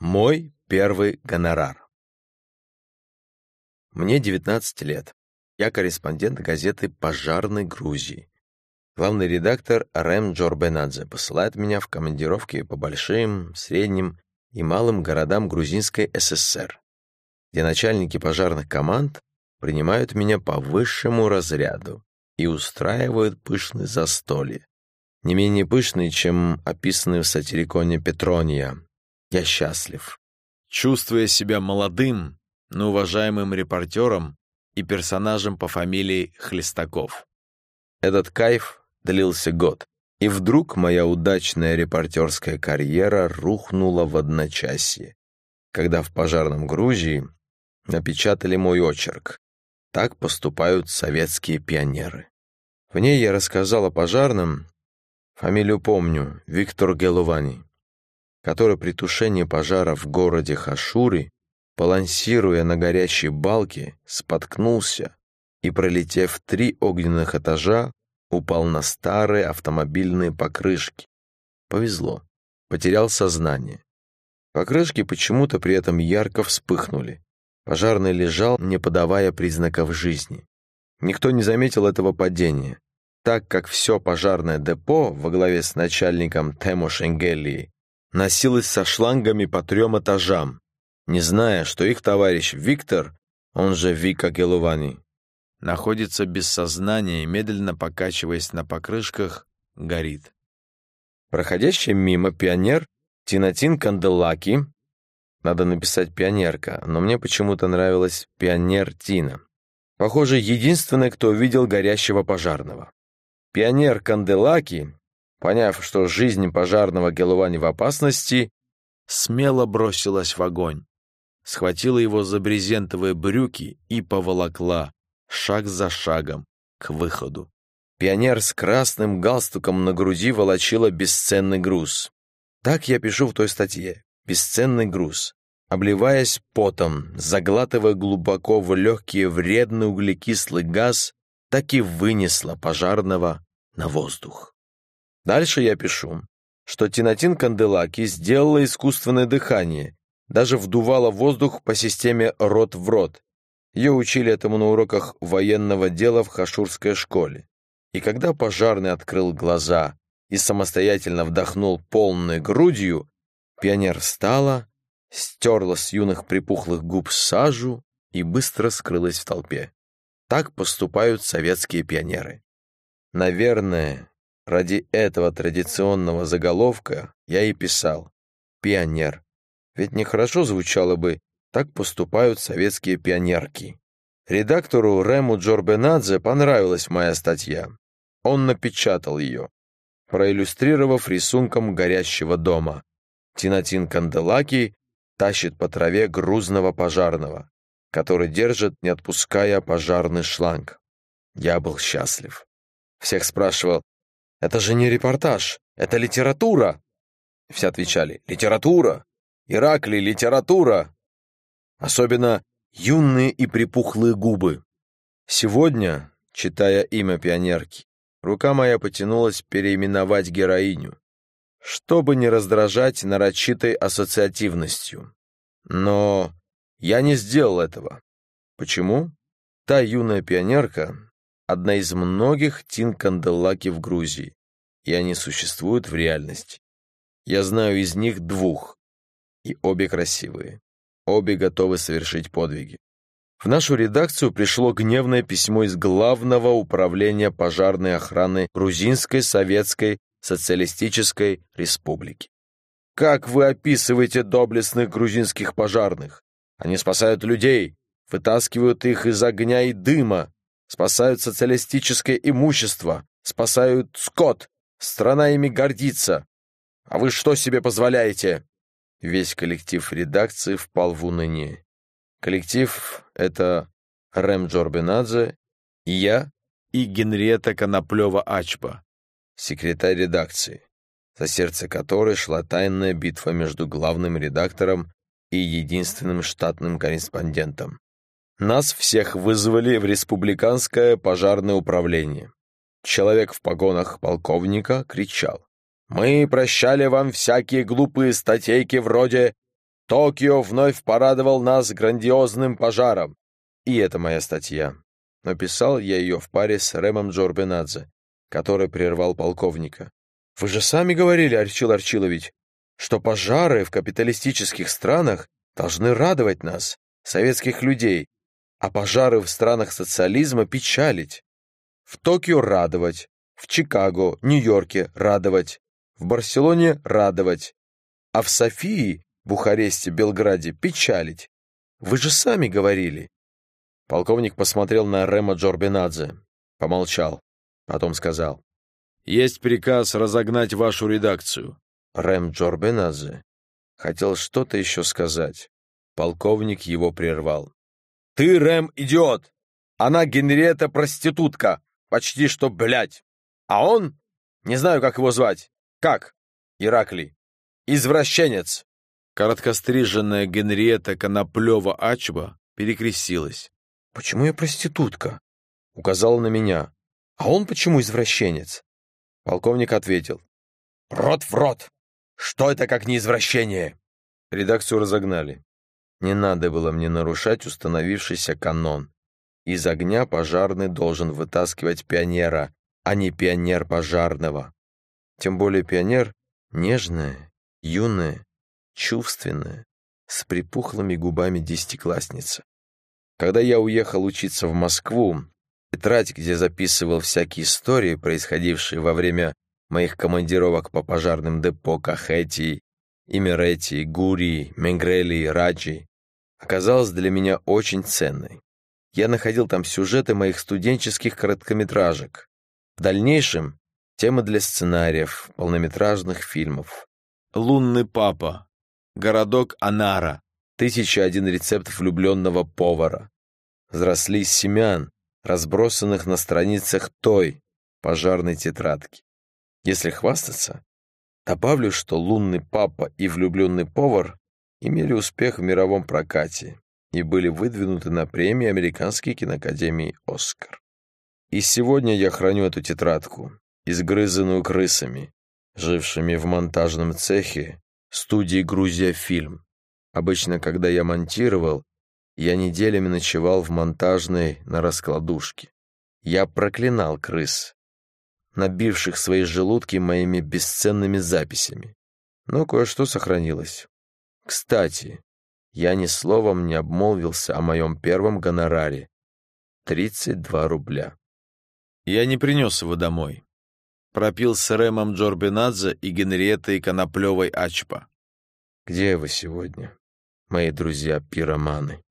Мой первый гонорар. Мне 19 лет. Я корреспондент газеты «Пожарной Грузии». Главный редактор Рэм Джорбенадзе посылает меня в командировки по большим, средним и малым городам Грузинской ССР, где начальники пожарных команд принимают меня по высшему разряду и устраивают пышные застолья, не менее пышные, чем описанные в сатириконе Петрония. Я счастлив. Чувствуя себя молодым, но уважаемым репортером и персонажем по фамилии Хлестаков. Этот кайф длился год, и вдруг моя удачная репортерская карьера рухнула в одночасье, когда в пожарном Грузии напечатали мой очерк. Так поступают советские пионеры. В ней я рассказал о пожарном, фамилию помню, Виктор Гелувани, который при тушении пожара в городе Хашури, балансируя на горячей балке, споткнулся и, пролетев три огненных этажа, упал на старые автомобильные покрышки. Повезло, потерял сознание. Покрышки почему-то при этом ярко вспыхнули. Пожарный лежал, не подавая признаков жизни. Никто не заметил этого падения, так как все пожарное депо во главе с начальником Темо Шенгелии носилось со шлангами по трем этажам, не зная, что их товарищ Виктор, он же Вика Гелувани, находится без сознания и, медленно покачиваясь на покрышках, горит. Проходящий мимо пионер Тинатин Канделаки, надо написать пионерка, но мне почему-то нравилось пионер Тина. Похоже, единственный, кто увидел горящего пожарного. Пионер Канделаки, поняв, что жизнь пожарного Гелувани в опасности, смело бросилась в огонь, схватила его за брезентовые брюки и поволокла, шаг за шагом, к выходу. Пионер с красным галстуком на груди волочила бесценный груз. Так я пишу в той статье. Бесценный груз. Обливаясь потом, заглатывая глубоко в легкие вредный углекислый газ, так и вынесла пожарного на воздух. Дальше я пишу, что Тинатин Канделаки сделала искусственное дыхание, даже вдувала воздух по системе рот в рот, ее учили этому на уроках военного дела в Хашурской школе. И когда пожарный открыл глаза и самостоятельно вдохнул полной грудью, пионер встала, стерла с юных припухлых губ сажу и быстро скрылась в толпе. Так поступают советские пионеры. Наверное, ради этого традиционного заголовка я и писал «Пионер». Ведь нехорошо звучало бы так поступают советские пионерки. Редактору Рему Джорбенадзе понравилась моя статья. Он напечатал ее, проиллюстрировав рисунком горящего дома. Тинатин Канделаки тащит по траве грузного пожарного, который держит, не отпуская пожарный шланг. Я был счастлив. Всех спрашивал, «Это же не репортаж, это литература!» Все отвечали, «Литература! Иракли, литература!» Особенно юные и припухлые губы. Сегодня, читая имя пионерки, рука моя потянулась переименовать героиню, чтобы не раздражать нарочитой ассоциативностью. Но я не сделал этого. Почему? Та юная пионерка — одна из многих Тин-Канделаки в Грузии, и они существуют в реальности. Я знаю из них двух, и обе красивые. Обе готовы совершить подвиги. В нашу редакцию пришло гневное письмо из Главного управления пожарной охраны Грузинской Советской Социалистической Республики. Как вы описываете доблестных грузинских пожарных? Они спасают людей, вытаскивают их из огня и дыма, спасают социалистическое имущество, спасают скот. Страна ими гордится. А вы что себе позволяете? Весь коллектив редакции впал в уныние. Коллектив — это Рэм Джорбинадзе, я и Генриетта Коноплева-Ачпа, секретарь редакции, за сердце которой шла тайная битва между главным редактором и единственным штатным корреспондентом. Нас всех вызвали в республиканское пожарное управление. Человек в погонах полковника кричал. Мы прощали вам всякие глупые статейки вроде Токио вновь порадовал нас грандиозным пожаром. И это моя статья. Написал я ее в паре с Рэмом Джорбенадзе, который прервал полковника. Вы же сами говорили, Арчил Арчилович, что пожары в капиталистических странах должны радовать нас, советских людей, а пожары в странах социализма печалить. В Токио радовать, в Чикаго, Нью-Йорке радовать, в Барселоне радовать, а в Софии, Бухаресте, Белграде печалить. Вы же сами говорили. Полковник посмотрел на Рема Джорбинадзе, помолчал, потом сказал. «Есть приказ разогнать вашу редакцию». Рэм Джорбинадзе хотел что-то еще сказать. Полковник его прервал. «Ты, Рэм, идиот! Она Генриетта проститутка, почти что блядь! А он, не знаю, как его звать, как, Ираклий, извращенец!» Короткостриженная Генриетта Коноплева-Ачба перекрестилась. «Почему я проститутка?» Указала на меня. «А он почему извращенец?» Полковник ответил. «Рот в рот! Что это как не извращение?» Редакцию разогнали. Не надо было мне нарушать установившийся канон. Из огня пожарный должен вытаскивать пионера, а не пионер пожарного. Тем более пионер нежная, юная, чувственная, с припухлыми губами десятиклассница. Когда я уехал учиться в Москву, тетрадь, где записывал всякие истории, происходившие во время моих командировок по пожарным депо Кахети, Имерети, Гури, Менгрели, Раджи, оказалась для меня очень ценной. Я находил там сюжеты моих студенческих короткометражек. В дальнейшем — темы для сценариев, полнометражных фильмов. «Лунный папа», «Городок Анара», «Тысяча один рецепт влюбленного повара». Взросли семян, разбросанных на страницах той пожарной тетрадки. Если хвастаться, добавлю, что «Лунный папа» и «Влюбленный повар» имели успех в мировом прокате и были выдвинуты на премии Американской киноакадемии «Оскар». И сегодня я храню эту тетрадку, изгрызанную крысами, жившими в монтажном цехе студии «Грузия фильм». Обычно, когда я монтировал, я неделями ночевал в монтажной на раскладушке. Я проклинал крыс, набивших свои желудки моими бесценными записями. Но кое-что сохранилось. Кстати, я ни словом не обмолвился о моем первом гонораре. 32 рубля. Я не принес его домой. Пропил с Рэмом Джорбинадзе и Генриеттой Коноплевой Ачпа. Где вы сегодня, мои друзья-пироманы?